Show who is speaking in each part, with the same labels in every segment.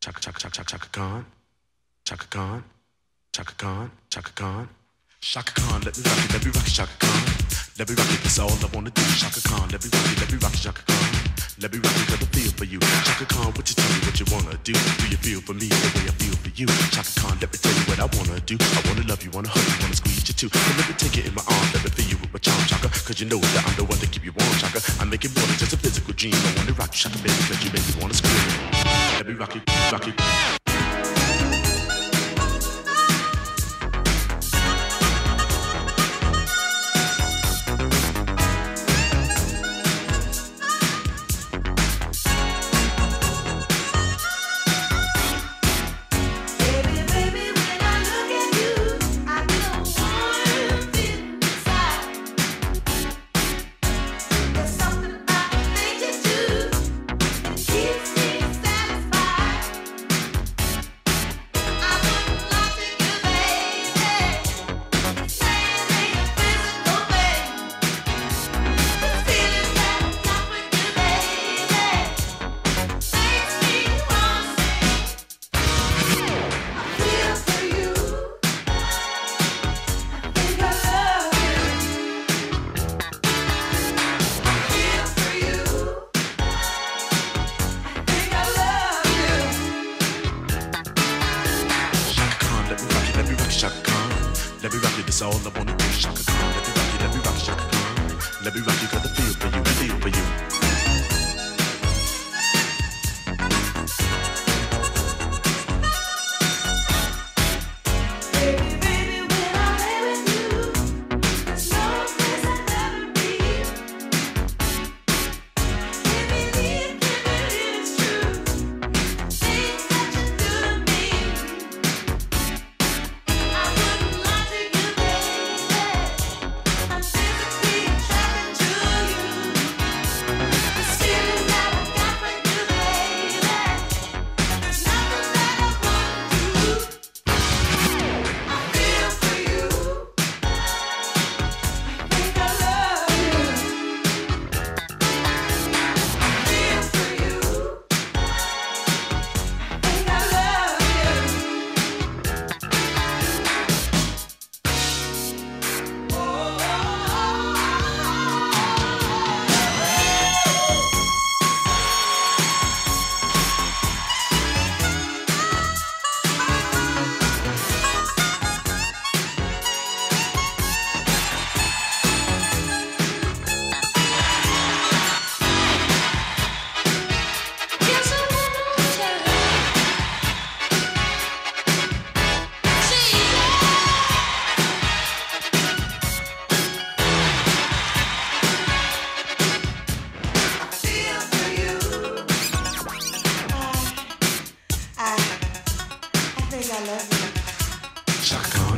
Speaker 1: Chaka Chaka Chaka Chaka Khan, Chaka Khan, Chaka Khan, Chaka Khan. Chaka Khan, let me rock it, let me rock it, Chaka Khan. Let me rock it, that's all I wanna do. Chaka Khan, let me rock it, let me rock it, Chaka Khan. Let me rock it, cause I feel for you. Chaka Khan, what you tell me what you wanna do? Do you feel for me the way I feel for you? Chaka Khan, let me tell you what I wanna do. I wanna love you, wanna hug you, wanna squeeze you too. So let me take it in my arms, let me feel you with my charm, Chaka. Cause you know that I'm the one to keep you warm, Chaka. I make it more than just a physical dream. I wanna rock you, Chaka, baby, cause you make me wanna scream. Let me Let me rock you, this all up on the. Chaka let me rock you, let me rock Chaka Let me rock cause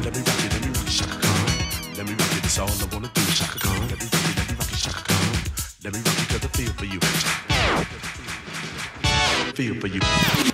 Speaker 1: let me rock it, let me rock it, Chaka Khan. Let me rock it, that's all I wanna do. Chaka Khan, let me rock it, let me rock it, Chaka Khan. Let me rock it, cause I feel for you. Feel for you.